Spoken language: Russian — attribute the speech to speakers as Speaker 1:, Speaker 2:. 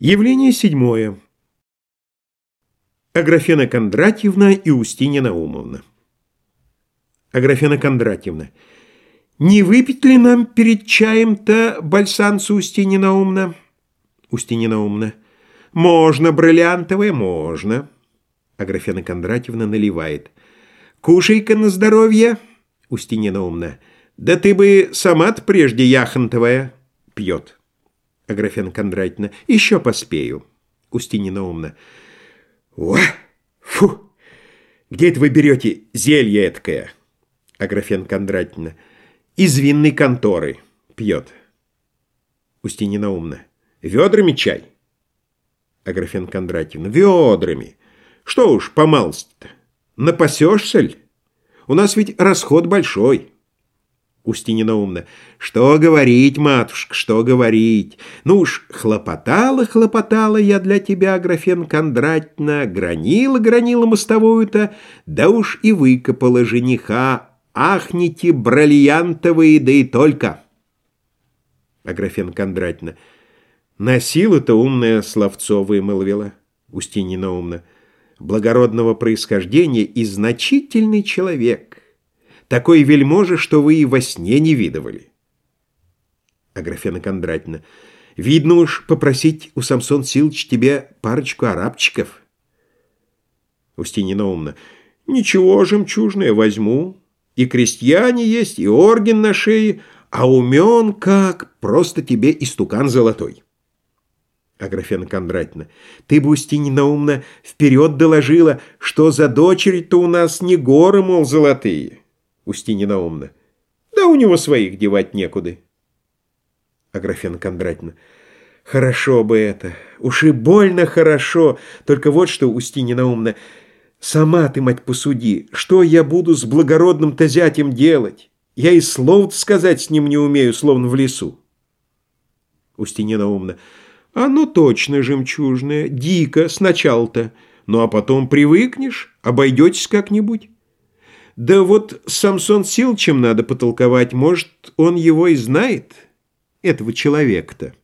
Speaker 1: Явление седьмое. Аграфена Кондратьевна и Устинья Наумовна. Аграфена Кондратьевна. Не выпить ли нам перед чаем-то бальсанцу Устинья Наумна? Устинья Наумна. Можно, бриллиантовое, можно. Аграфена Кондратьевна наливает. Кушай-ка на здоровье. Устинья Наумна. Да ты бы сама-то прежде яхонтовая. Пьет. Аграфена Кондратьевна. Еще поспею. Устинья Наумна. О, фу! Где это вы берете зелье эткое? Аграфена Кондратьевна. Из винной конторы. Пьет. Устинья Наумна. Ведрами чай? Аграфена Кондратьевна. Ведрами. Что уж, помалости-то. Напасешься ли? У нас ведь расход большой. Устинья умна. «Что говорить, матушка, что говорить? Ну уж, хлопотала, хлопотала я для тебя, Графен Кондратьевна, гранила, гранила мостовую-то, да уж и выкопала жениха. Ахните, бриллиантовые, да и только!» Аграфен Кондратьевна. «На силу-то умное словцо вымолвила». Устинья умна. «Благородного происхождения и значительный человек» такой вельможи, что вы и во сне не видывали. Аграфена Кондратьевна. Видно уж попросить у Самсон Силыч тебе парочку арабчиков. Устинья Наумна. Ничего, жемчужное, возьму. И крестьяне есть, и орген на шее, а умен как, просто тебе истукан золотой. Аграфена Кондратьевна. Ты бы, Устинья Наумна, вперед доложила, что за дочери-то у нас не горы, мол, золотые. Устинья Наумна. Да у него своих девать некуда. Аграфена Кондратьевна. Хорошо бы это. Уж и больно хорошо. Только вот что, Устинья Наумна, сама ты, мать, посуди, что я буду с благородным-то зятем делать? Я и слов сказать с ним не умею, словно в лесу. Устинья Наумна. А ну точно, жемчужная, дико сначала-то. Ну а потом привыкнешь, обойдетесь как-нибудь. Да вот Самсон Силчем надо потолковать, может, он его и знает, этого человека-то.